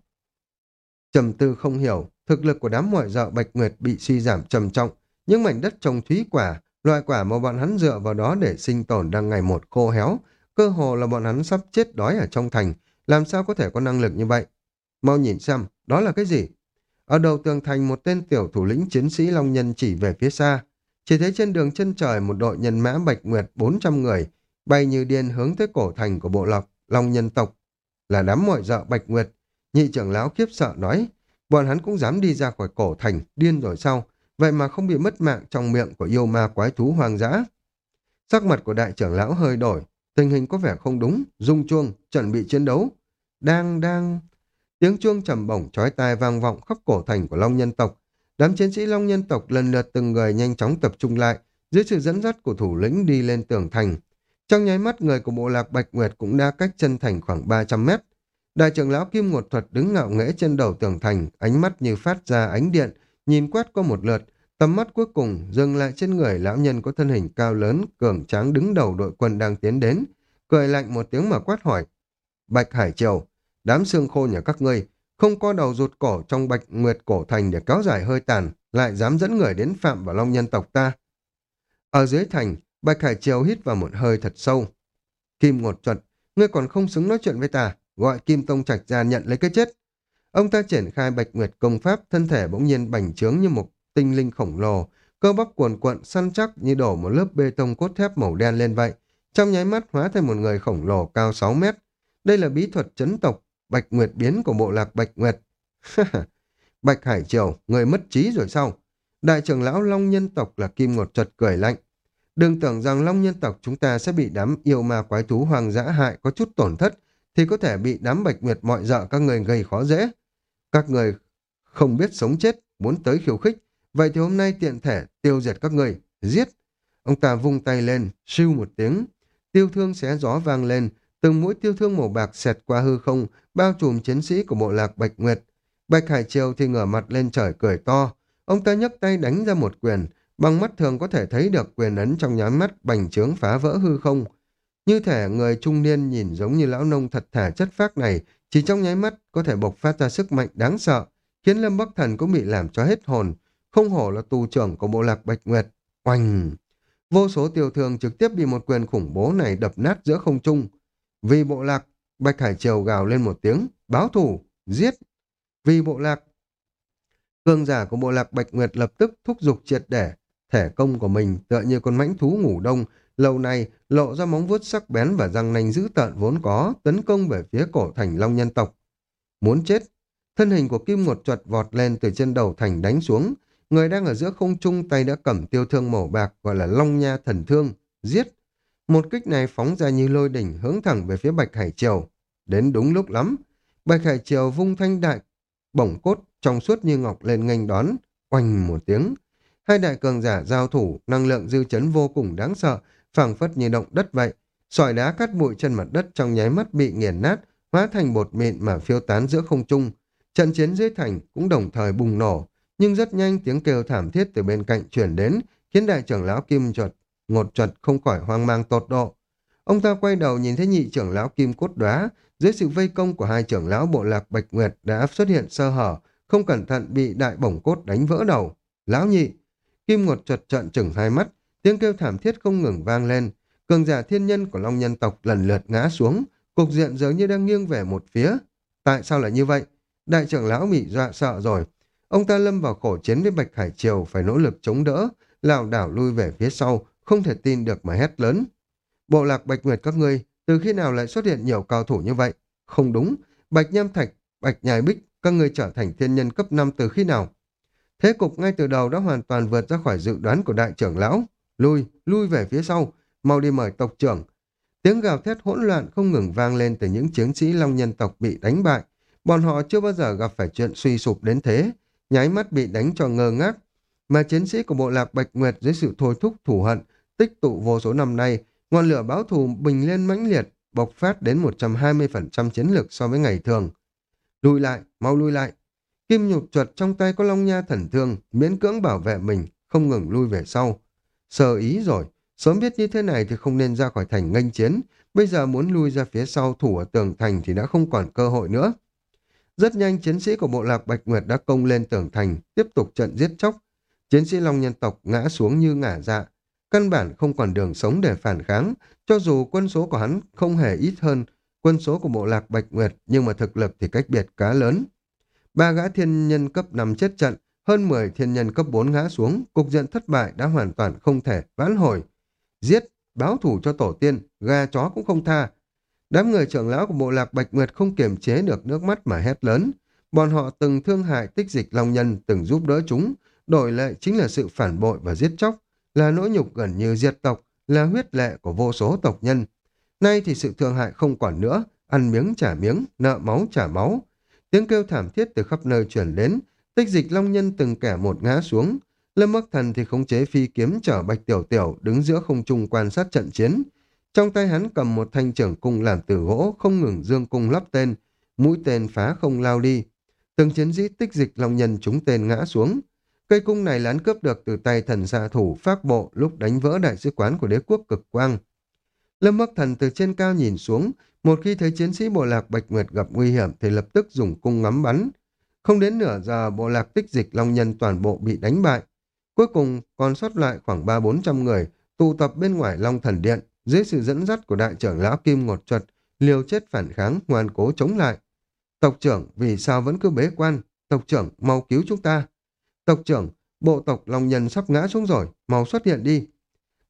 trầm tư không hiểu, thực lực của đám mọi dợ Bạch Nguyệt bị suy giảm trầm trọng, những mảnh đất trồng thúy quả, loại quả mà bọn hắn dựa vào đó để sinh tồn đang ngày một khô héo, cơ hồ là bọn hắn sắp chết đói ở trong thành, làm sao có thể có năng lực như vậy? Mau nhìn xem, đó là cái gì? Ở đầu tường thành một tên tiểu thủ lĩnh chiến sĩ Long Nhân chỉ về phía xa. Chỉ thấy trên đường chân trời một đội nhân mã Bạch Nguyệt 400 người bay như điên hướng tới cổ thành của bộ lọc Long Nhân tộc. Là đám mọi dợ Bạch Nguyệt. Nhị trưởng lão kiếp sợ nói. Bọn hắn cũng dám đi ra khỏi cổ thành, điên rồi sao? Vậy mà không bị mất mạng trong miệng của yêu ma quái thú hoang dã. Sắc mặt của đại trưởng lão hơi đổi. Tình hình có vẻ không đúng. rung chuông, chuẩn bị chiến đấu. Đang, đang... Tiếng chuông trầm bổng chói tai vang vọng khắp cổ thành của Long nhân tộc. Đám chiến sĩ Long nhân tộc lần lượt từng người nhanh chóng tập trung lại, dưới sự dẫn dắt của thủ lĩnh đi lên tường thành. Trong nháy mắt người của bộ lạc Bạch Nguyệt cũng đã cách chân thành khoảng 300 mét. Đại trưởng lão Kim Ngột Thuật đứng ngạo nghễ trên đầu tường thành, ánh mắt như phát ra ánh điện, nhìn quét qua một lượt, tầm mắt cuối cùng dừng lại trên người lão nhân có thân hình cao lớn, cường tráng đứng đầu đội quân đang tiến đến, cười lạnh một tiếng mà quát hỏi. Bạch Hải Triều, Đám xương khô nhà các ngươi không có đầu rụt cổ trong bạch nguyệt cổ thành để kéo dài hơi tàn, lại dám dẫn người đến phạm vào long nhân tộc ta, Ở dưới thành, Bạch Hải Triều hít vào một hơi thật sâu. Kim ngột chuột, ngươi còn không xứng nói chuyện với ta, gọi Kim Tông Trạch ra nhận lấy cái chết. Ông ta triển khai Bạch Nguyệt công pháp, thân thể bỗng nhiên bành trướng như một tinh linh khổng lồ, cơ bắp cuồn cuộn săn chắc như đổ một lớp bê tông cốt thép màu đen lên vậy. Trong nháy mắt hóa thành một người khổng lồ cao 6 mét. Đây là bí thuật chấn tộc, Bạch Nguyệt biến của bộ lạc Bạch Nguyệt. Bạch Hải Triều, người mất trí rồi sao? Đại trưởng lão Long nhân tộc là Kim Ngột chật cười lạnh. Đừng tưởng rằng Long nhân tộc chúng ta sẽ bị đám yêu ma quái thú hoàng dã hại có chút tổn thất, thì có thể bị đám Bạch Nguyệt mọi dợ các người gây khó dễ. Các người không biết sống chết, muốn tới khiêu khích, vậy thì hôm nay tiện thể tiêu diệt các người, giết. Ông ta vung tay lên, siêu một tiếng, tiêu thương xé gió vang lên, từng mũi tiêu thương màu bạc xẹt qua hư không, bao trùm chiến sĩ của bộ lạc Bạch Nguyệt. Bạch Hải Triều thì ngửa mặt lên trời cười to, ông ta nhấc tay đánh ra một quyền, bằng mắt thường có thể thấy được quyền ấn trong nháy mắt bành trướng phá vỡ hư không. Như thể người trung niên nhìn giống như lão nông thật thà chất phác này, chỉ trong nháy mắt có thể bộc phát ra sức mạnh đáng sợ, khiến Lâm Bắc Thần cũng bị làm cho hết hồn, không hổ là tù trưởng của bộ lạc Bạch Nguyệt. Oanh! Vô số tiêu thương trực tiếp bị một quyền khủng bố này đập nát giữa không trung. Vì bộ lạc, Bạch Hải Triều gào lên một tiếng, báo thủ, giết. Vì bộ lạc, cường giả của bộ lạc Bạch Nguyệt lập tức thúc giục triệt để, thể công của mình tựa như con mãnh thú ngủ đông, lâu nay lộ ra móng vuốt sắc bén và răng nanh dữ tợn vốn có, tấn công về phía cổ thành long nhân tộc. Muốn chết, thân hình của Kim Ngột chuột vọt lên từ trên đầu thành đánh xuống, người đang ở giữa không trung tay đã cầm tiêu thương màu bạc gọi là long nha thần thương, giết. Một kích này phóng ra như lôi đỉnh hướng thẳng về phía Bạch Hải Triều. Đến đúng lúc lắm, Bạch Hải Triều vung thanh đại, bổng cốt trong suốt như ngọc lên nghênh đón, oanh một tiếng. Hai đại cường giả giao thủ, năng lượng dư chấn vô cùng đáng sợ, phảng phất như động đất vậy. Sỏi đá cắt bụi chân mặt đất trong nháy mắt bị nghiền nát, hóa thành bột mịn mà phiêu tán giữa không trung. Trận chiến dưới thành cũng đồng thời bùng nổ, nhưng rất nhanh tiếng kêu thảm thiết từ bên cạnh chuyển đến, khiến đại trưởng lão Kim chuột ngột chuột không khỏi hoang mang tột độ. Ông ta quay đầu nhìn thấy nhị trưởng lão Kim cốt Đoá, dưới sự vây công của hai trưởng lão bộ lạc Bạch Nguyệt đã xuất hiện sơ hở, không cẩn thận bị đại bổng cốt đánh vỡ đầu. Lão nhị, Kim ngột chuột trợn chừng hai mắt, tiếng kêu thảm thiết không ngừng vang lên. Cường giả thiên nhân của Long nhân tộc lần lượt ngã xuống, cục diện dường như đang nghiêng về một phía. Tại sao lại như vậy? Đại trưởng lão bị dọa sợ rồi, Ông ta lâm vào khổ chiến với Bạch Hải Triều phải nỗ lực chống đỡ, lảo đảo lui về phía sau, không thể tin được mà hét lớn. Bộ lạc Bạch Nguyệt các ngươi, từ khi nào lại xuất hiện nhiều cao thủ như vậy? Không đúng, Bạch Nham Thạch, Bạch Nhài Bích, các ngươi trở thành thiên nhân cấp 5 từ khi nào? Thế cục ngay từ đầu đã hoàn toàn vượt ra khỏi dự đoán của đại trưởng lão. Lui, lui về phía sau, mau đi mời tộc trưởng. Tiếng gào thét hỗn loạn không ngừng vang lên từ những chiến sĩ long nhân tộc bị đánh bại. Bọn họ chưa bao giờ gặp phải chuyện suy sụp đến thế, nháy mắt bị đánh cho ngơ ngác. Mà chiến sĩ của bộ lạc Bạch Nguyệt dưới sự thôi thúc thủ hận, tích tụ vô số năm nay, ngọn lửa báo thù bình lên mãnh liệt, bộc phát đến 120% chiến lực so với ngày thường. Lùi lại, mau lùi lại. Kim nhục chuột trong tay có long nha thần thương, miễn cưỡng bảo vệ mình, không ngừng lui về sau. Sơ ý rồi, sớm biết như thế này thì không nên ra khỏi thành nghênh chiến, bây giờ muốn lui ra phía sau thủ ở tường thành thì đã không còn cơ hội nữa. Rất nhanh chiến sĩ của bộ lạc Bạch Nguyệt đã công lên tường thành, tiếp tục trận giết chóc. Chiến sĩ Long nhân tộc ngã xuống như ngả dạ. Căn bản không còn đường sống để phản kháng, cho dù quân số của hắn không hề ít hơn quân số của bộ lạc Bạch Nguyệt, nhưng mà thực lực thì cách biệt cá lớn. Ba gã thiên nhân cấp 5 chết trận, hơn 10 thiên nhân cấp 4 ngã xuống, cục diện thất bại đã hoàn toàn không thể vãn hồi. Giết, báo thủ cho tổ tiên, gà chó cũng không tha, Đám người trưởng lão của bộ lạc Bạch Nguyệt không kiềm chế được nước mắt mà hét lớn. Bọn họ từng thương hại tích dịch long nhân, từng giúp đỡ chúng, đổi lại chính là sự phản bội và giết chóc, là nỗi nhục gần như diệt tộc, là huyết lệ của vô số tộc nhân. Nay thì sự thương hại không còn nữa, ăn miếng trả miếng, nợ máu trả máu. Tiếng kêu thảm thiết từ khắp nơi chuyển đến, tích dịch long nhân từng kẻ một ngã xuống. Lâm Bắc Thần thì khống chế phi kiếm chở Bạch Tiểu Tiểu đứng giữa không trung quan sát trận chiến. Trong tay hắn cầm một thanh trưởng cung làm từ gỗ, không ngừng dương cung lắp tên, mũi tên phá không lao đi. Từng chiến sĩ tích dịch long nhân chúng tên ngã xuống. Cây cung này lán cướp được từ tay thần xạ thủ pháp bộ lúc đánh vỡ đại sứ quán của đế quốc cực quang. Lâm Bắc Thần từ trên cao nhìn xuống, một khi thấy chiến sĩ bộ lạc Bạch Nguyệt gặp nguy hiểm thì lập tức dùng cung ngắm bắn. Không đến nửa giờ bộ lạc tích dịch long nhân toàn bộ bị đánh bại. Cuối cùng còn sót lại khoảng ba bốn trăm người tụ tập bên ngoài Long Thần Điện, dưới sự dẫn dắt của đại trưởng lão Kim Ngột Chuật, liều chết phản kháng, ngoan cố chống lại. Tộc trưởng, vì sao vẫn cứ bế quan? Tộc trưởng, mau cứu chúng ta. Tộc trưởng, bộ tộc Long Nhân sắp ngã xuống rồi, mau xuất hiện đi.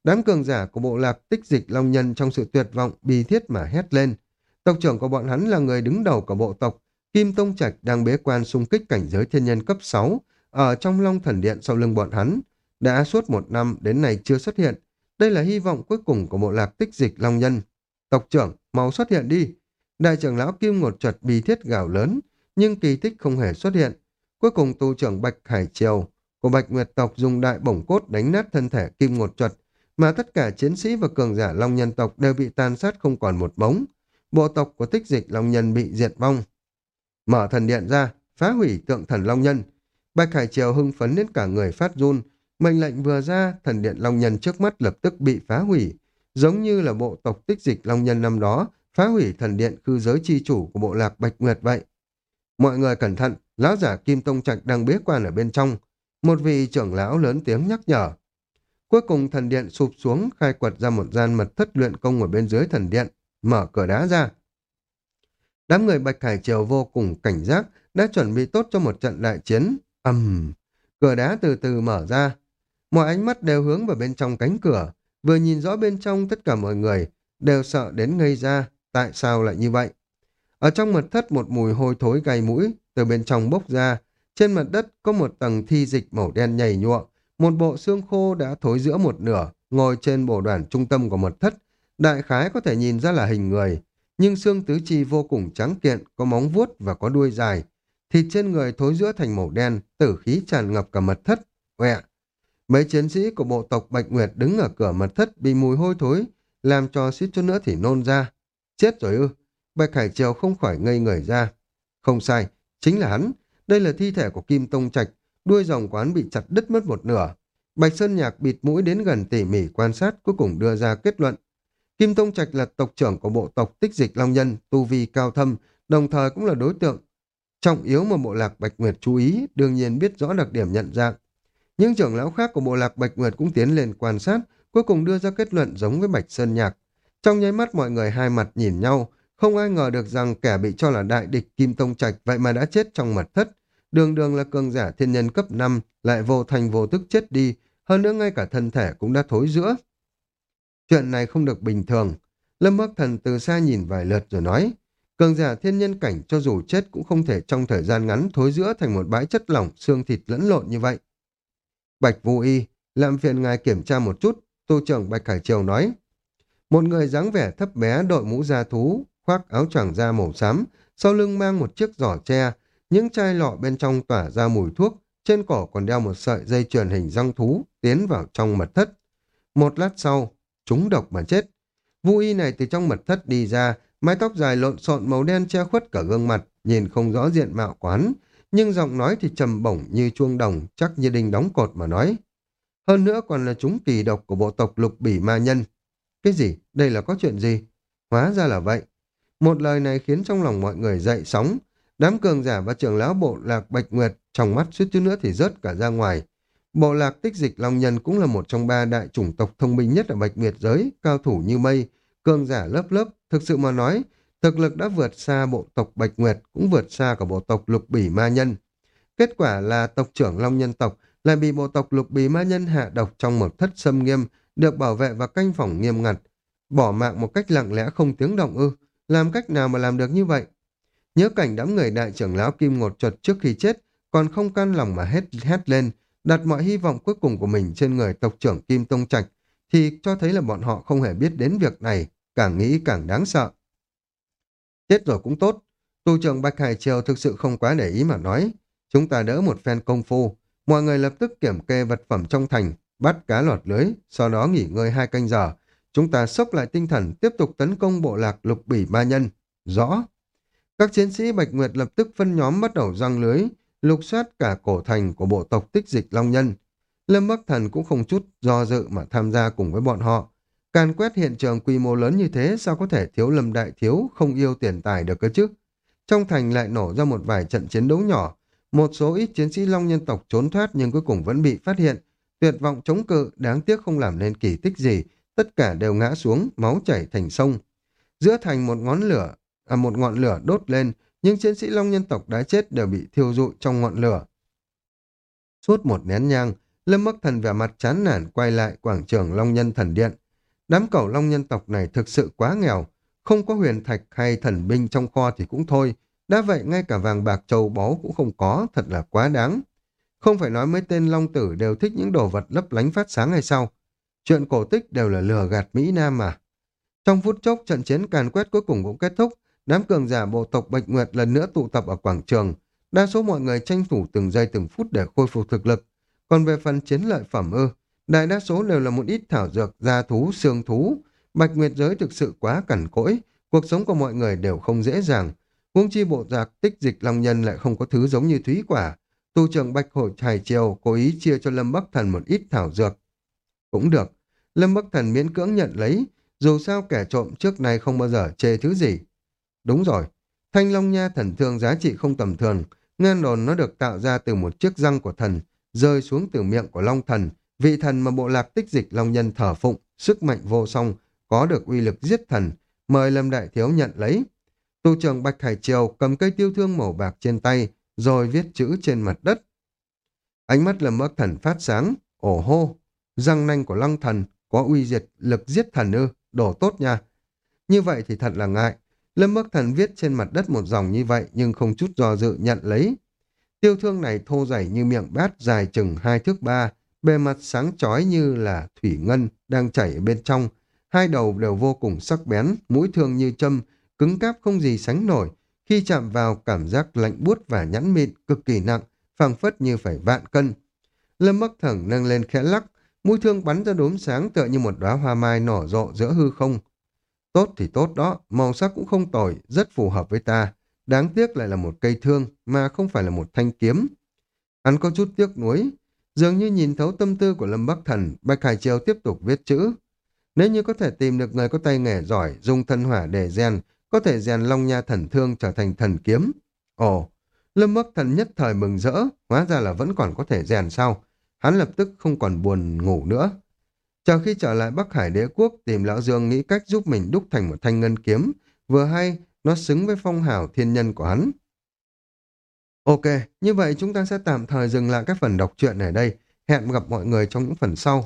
Đám cường giả của bộ lạc tích dịch Long Nhân trong sự tuyệt vọng, bi thiết mà hét lên. Tộc trưởng của bọn hắn là người đứng đầu của bộ tộc, Kim Tông Trạch đang bế quan xung kích cảnh giới thiên nhân cấp 6, ở trong Long Thần Điện sau lưng bọn hắn. Đã suốt một năm đến nay chưa xuất hiện. Đây là hy vọng cuối cùng của bộ lạc tích dịch Long Nhân. Tộc trưởng, mau xuất hiện đi. Đại trưởng lão Kim Ngột Trật bi thiết gào lớn, nhưng kỳ tích không hề xuất hiện. Cuối cùng tu trưởng Bạch Hải Triều của Bạch Nguyệt tộc dùng đại bổng cốt đánh nát thân thể Kim Ngột Trật, mà tất cả chiến sĩ và cường giả Long Nhân tộc đều bị tàn sát không còn một bóng. Bộ tộc của tích dịch Long Nhân bị diệt vong. Mở thần điện ra, phá hủy tượng thần Long Nhân. Bạch Hải Triều hưng phấn đến cả người phát run. Mệnh lệnh vừa ra, thần điện Long Nhân trước mắt lập tức bị phá hủy. Giống như là bộ tộc tích dịch Long Nhân năm đó, phá hủy thần điện khư giới chi chủ của bộ lạc Bạch Nguyệt vậy. Mọi người cẩn thận, lão giả Kim Tông Trạch đang bế quan ở bên trong. Một vị trưởng lão lớn tiếng nhắc nhở. Cuối cùng thần điện sụp xuống, khai quật ra một gian mật thất luyện công ở bên dưới thần điện, mở cửa đá ra. Đám người Bạch Hải Triều vô cùng cảnh giác, đã chuẩn bị tốt cho một trận đại chiến. ầm, cửa đá từ từ mở ra. Mọi ánh mắt đều hướng vào bên trong cánh cửa. Vừa nhìn rõ bên trong tất cả mọi người đều sợ đến ngây ra. Tại sao lại như vậy? Ở trong mật thất một mùi hôi thối gai mũi từ bên trong bốc ra. Trên mặt đất có một tầng thi dịch màu đen nhầy nhụa. Một bộ xương khô đã thối giữa một nửa, ngồi trên bộ đoàn trung tâm của mật thất. Đại khái có thể nhìn ra là hình người, nhưng xương tứ chi vô cùng trắng kiện, có móng vuốt và có đuôi dài. Thịt trên người thối giữa thành màu đen, tử khí tràn ngập cả mật thất. Quẹ! Mấy chiến sĩ của bộ tộc Bạch Nguyệt đứng ở cửa mật thất bị mùi hôi thối, làm cho suýt chút nữa thì nôn ra. Chết rồi ư! Bạch Hải Triều không khỏi ngây người ra. Không sai, chính là hắn. Đây là thi thể của Kim Tông Trạch, đuôi rồng quán bị chặt đứt mất một nửa. Bạch Sơn Nhạc bịt mũi đến gần tỉ mỉ quan sát, cuối cùng đưa ra kết luận. Kim Tông Trạch là tộc trưởng của bộ tộc tích dịch Long Nhân, tu vi cao thâm, đồng thời cũng là đối tượng trọng yếu mà bộ lạc Bạch Nguyệt chú ý, đương nhiên biết rõ đặc điểm nhận dạng. Những trưởng lão khác của bộ lạc Bạch Nguyệt cũng tiến lên quan sát, cuối cùng đưa ra kết luận giống với Bạch Sơn Nhạc. Trong nháy mắt mọi người hai mặt nhìn nhau, không ai ngờ được rằng kẻ bị cho là đại địch Kim Tông Trạch vậy mà đã chết trong mật thất. Đường đường là cường giả thiên nhân cấp 5, lại vô thành vô tức chết đi, hơn nữa ngay cả thân thể cũng đã thối giữa. Chuyện này không được bình thường. Lâm Bắc Thần từ xa nhìn vài lượt rồi nói, cường giả thiên nhân cảnh cho dù chết cũng không thể trong thời gian ngắn thối giữa thành một bãi chất lỏng, xương thịt lẫn lộn như vậy. Bạch Vũ Y, làm phiền ngài kiểm tra một chút, tu trưởng Bạch Khải Triều nói. Một người dáng vẻ thấp bé đội mũ da thú, khoác áo choàng da màu xám, sau lưng mang một chiếc giỏ tre, những chai lọ bên trong tỏa ra mùi thuốc, trên cổ còn đeo một sợi dây chuyền hình răng thú, tiến vào trong mật thất. Một lát sau, chúng độc mà chết. Vũ y này từ trong mật thất đi ra, mái tóc dài lộn xộn màu đen che khuất cả gương mặt, nhìn không rõ diện mạo quán, nhưng giọng nói thì trầm bổng như chuông đồng, chắc như đinh đóng cột mà nói. Hơn nữa còn là chúng kỳ độc của bộ tộc lục bỉ ma nhân. Cái gì? Đây là có chuyện gì? Hóa ra là vậy. Một lời này khiến trong lòng mọi người dậy sóng. Đám cường giả và trưởng lão bộ lạc Bạch Nguyệt trong mắt suýt chút nữa thì rớt cả ra ngoài. Bộ lạc tích dịch Long Nhân cũng là một trong ba đại chủng tộc thông minh nhất ở Bạch Nguyệt giới, cao thủ như mây, cường giả lớp lớp. Thực sự mà nói, thực lực đã vượt xa bộ tộc Bạch Nguyệt, cũng vượt xa cả bộ tộc Lục Bỉ Ma Nhân. Kết quả là tộc trưởng Long Nhân tộc lại bị bộ tộc Lục Bỉ Ma Nhân hạ độc trong một thất xâm nghiêm, được bảo vệ và canh phòng nghiêm ngặt. Bỏ mạng một cách lặng lẽ không tiếng động ư, làm cách nào mà làm được như vậy? Nhớ cảnh đám người đại trưởng lão Kim Ngột chuột trước khi chết, còn không can lòng mà hét hét lên, đặt mọi hy vọng cuối cùng của mình trên người tộc trưởng Kim Tông Trạch, thì cho thấy là bọn họ không hề biết đến việc này, càng nghĩ càng đáng sợ. Chết rồi cũng tốt, tu trưởng Bạch Hải Triều thực sự không quá để ý mà nói, chúng ta đỡ một phen công phu, mọi người lập tức kiểm kê vật phẩm trong thành, bắt cá lọt lưới, sau đó nghỉ ngơi hai canh giờ, chúng ta sốc lại tinh thần tiếp tục tấn công bộ lạc lục bỉ ba nhân. Rõ. Các chiến sĩ Bạch Nguyệt lập tức phân nhóm bắt đầu răng lưới, lục soát cả cổ thành của bộ tộc tích dịch Long Nhân. Lâm Bắc Thần cũng không chút do dự mà tham gia cùng với bọn họ. Càn quét hiện trường quy mô lớn như thế sao có thể thiếu Lâm Đại Thiếu không yêu tiền tài được cơ chứ? Trong thành lại nổ ra một vài trận chiến đấu nhỏ. Một số ít chiến sĩ Long nhân tộc trốn thoát nhưng cuối cùng vẫn bị phát hiện. tuyệt vọng chống cự, đáng tiếc không làm nên kỳ tích gì, tất cả đều ngã xuống, máu chảy thành sông. Giữa thành một ngón lửa, à một ngọn lửa đốt lên, nhưng chiến sĩ Long nhân tộc đã chết đều bị thiêu dụi trong ngọn lửa. Suốt một nén nhang, Lâm Bắc Thần vẻ mặt chán nản quay lại quảng trường Long Nhân Thần Điện. Đám cẩu Long nhân tộc này thực sự quá nghèo, không có huyền thạch hay thần binh trong kho thì cũng thôi, đã vậy ngay cả vàng bạc châu báu cũng không có, thật là quá đáng. Không phải nói mấy tên Long Tử đều thích những đồ vật lấp lánh phát sáng hay sao? Chuyện cổ tích đều là lừa gạt Mỹ Nam mà. Trong phút chốc trận chiến càn quét cuối cùng cũng kết thúc, đám cường giả bộ tộc Bạch Nguyệt lần nữa tụ tập ở quảng trường. Đa số mọi người tranh thủ từng giây từng phút để khôi phục thực lực. Còn về phần chiến lợi phẩm ư, đại đa số đều là một ít thảo dược, gia thú, xương thú. Bạch Nguyệt giới thực sự quá cẩn cỗi, cuộc sống của mọi người đều không dễ dàng. Huống chi bộ giặc tích dịch long nhân lại không có thứ giống như thúy quả. Tu trưởng Bạch Hội Hải Triều cố ý chia cho Lâm Bắc Thần một ít thảo dược. Cũng được, Lâm Bắc Thần miễn cưỡng nhận lấy, dù sao kẻ trộm trước nay không bao giờ chê thứ gì. Đúng rồi, thanh long nha thần thương giá trị không tầm thường, ngan đồn nó được tạo ra từ một chiếc răng của thần, rơi xuống từ miệng của long thần, vị thần mà bộ lạc tích dịch long nhân thờ phụng, sức mạnh vô song, có được uy lực giết thần, mời Lâm Đại Thiếu nhận lấy. Tu trưởng Bạch Hải Triều cầm cây tiêu thương màu bạc trên tay, rồi viết chữ trên mặt đất. Ánh mắt Lâm Bắc Thần phát sáng, ổ hô, răng nanh của long thần có uy diệt lực giết thần ư, đổ tốt nha. Như vậy thì thật là ngại. Lâm Bắc Thần viết trên mặt đất một dòng như vậy nhưng không chút do dự nhận lấy. Tiêu thương này thô dày như miệng bát dài chừng hai thước ba, bề mặt sáng chói như là thủy ngân đang chảy ở bên trong. Hai đầu đều vô cùng sắc bén, mũi thương như châm, cứng cáp không gì sánh nổi. Khi chạm vào cảm giác lạnh buốt và nhẵn mịn cực kỳ nặng, phảng phất như phải vạn cân. Lâm Bắc Thần nâng lên khẽ lắc, mũi thương bắn ra đốm sáng tựa như một đóa hoa mai nở rộ giữa hư không. Tốt thì tốt đó, màu sắc cũng không tồi, rất phù hợp với ta. Đáng tiếc lại là một cây thương mà không phải là một thanh kiếm. Hắn có chút tiếc nuối, dường như nhìn thấu tâm tư của Lâm Bắc Thần, Bạch Hải Triều tiếp tục viết chữ. Nếu như có thể tìm được người có tay nghề giỏi, dùng thân hỏa để rèn, có thể rèn long nha thần thương trở thành thần kiếm. Ồ, Lâm Bắc Thần nhất thời mừng rỡ, hóa ra là vẫn còn có thể rèn sao. Hắn lập tức không còn buồn ngủ nữa. Chờ khi trở lại Bắc Hải đế quốc, tìm Lão Dương nghĩ cách giúp mình đúc thành một thanh ngân kiếm, vừa hay nó xứng với phong hào thiên nhân của hắn. Ok, như vậy chúng ta sẽ tạm thời dừng lại các phần đọc truyện ở đây. Hẹn gặp mọi người trong những phần sau.